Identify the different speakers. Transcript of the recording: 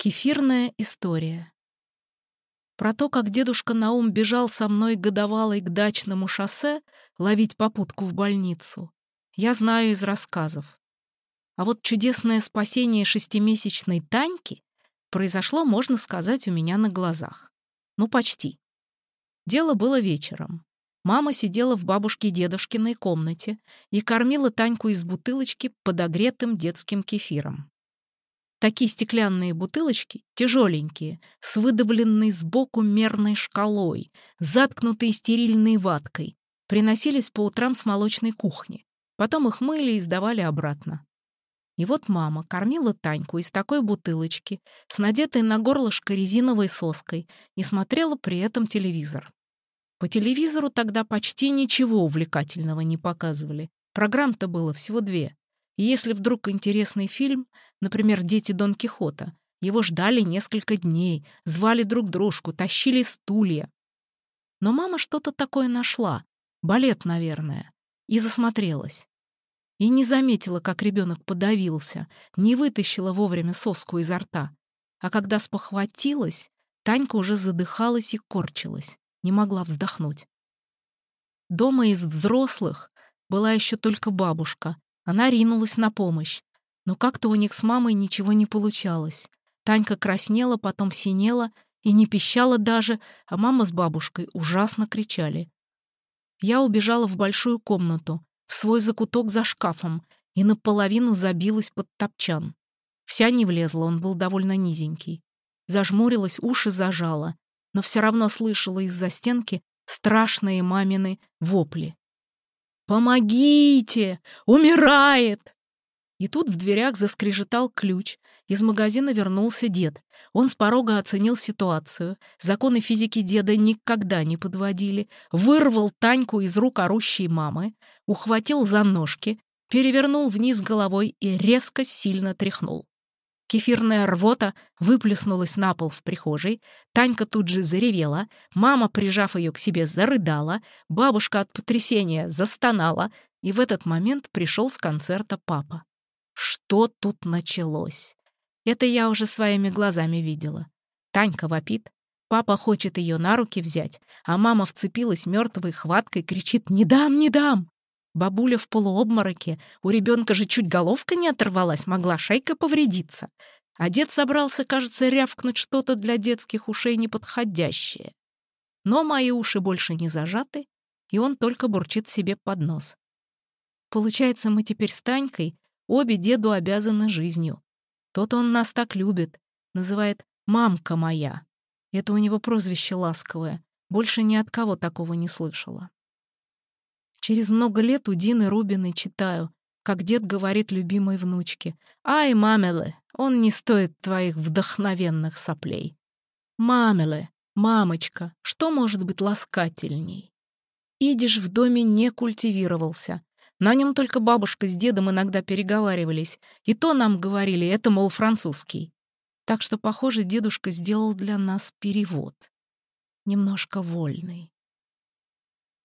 Speaker 1: Кефирная история. Про то, как дедушка Наум бежал со мной годовалой к дачному шоссе ловить попутку в больницу, я знаю из рассказов. А вот чудесное спасение шестимесячной Таньки произошло, можно сказать, у меня на глазах. Ну, почти. Дело было вечером. Мама сидела в бабушке-дедушкиной комнате и кормила Таньку из бутылочки подогретым детским кефиром. Такие стеклянные бутылочки, тяжеленькие, с выдавленной сбоку мерной шкалой, заткнутые стерильной ваткой, приносились по утрам с молочной кухни. Потом их мыли и сдавали обратно. И вот мама кормила Таньку из такой бутылочки с надетой на горлышко резиновой соской и смотрела при этом телевизор. По телевизору тогда почти ничего увлекательного не показывали. Программ-то было всего две. И если вдруг интересный фильм, например, «Дети Дон Кихота», его ждали несколько дней, звали друг дружку, тащили стулья. Но мама что-то такое нашла, балет, наверное, и засмотрелась. И не заметила, как ребенок подавился, не вытащила вовремя соску изо рта. А когда спохватилась, Танька уже задыхалась и корчилась, не могла вздохнуть. Дома из взрослых была еще только бабушка, она ринулась на помощь. Но как-то у них с мамой ничего не получалось. Танька краснела, потом синела и не пищала даже, а мама с бабушкой ужасно кричали. Я убежала в большую комнату, в свой закуток за шкафом, и наполовину забилась под топчан. Вся не влезла, он был довольно низенький. Зажмурилась, уши зажала, но все равно слышала из-за стенки страшные мамины вопли. «Помогите! Умирает!» И тут в дверях заскрежетал ключ. Из магазина вернулся дед. Он с порога оценил ситуацию. Законы физики деда никогда не подводили. Вырвал Таньку из рук орущей мамы, ухватил за ножки, перевернул вниз головой и резко сильно тряхнул. Кефирная рвота выплеснулась на пол в прихожей, Танька тут же заревела, мама, прижав ее к себе, зарыдала, бабушка от потрясения застонала, и в этот момент пришел с концерта папа. Что тут началось? Это я уже своими глазами видела. Танька вопит, папа хочет ее на руки взять, а мама вцепилась мертвой хваткой, кричит «Не дам, не дам!» Бабуля в полуобмороке, у ребенка же чуть головка не оторвалась, могла шейка повредиться. А дед собрался, кажется, рявкнуть что-то для детских ушей неподходящее. Но мои уши больше не зажаты, и он только бурчит себе под нос. Получается, мы теперь с Танькой обе деду обязаны жизнью. Тот он нас так любит, называет «мамка моя». Это у него прозвище ласковое, больше ни от кого такого не слышала. Через много лет у Дины Рубиной читаю, как дед говорит любимой внучке. «Ай, мамеле, он не стоит твоих вдохновенных соплей». «Мамеле, мамочка, что может быть ласкательней?» Идиш в доме не культивировался. На нем только бабушка с дедом иногда переговаривались, и то нам говорили, это, мол, французский. Так что, похоже, дедушка сделал для нас перевод. Немножко вольный.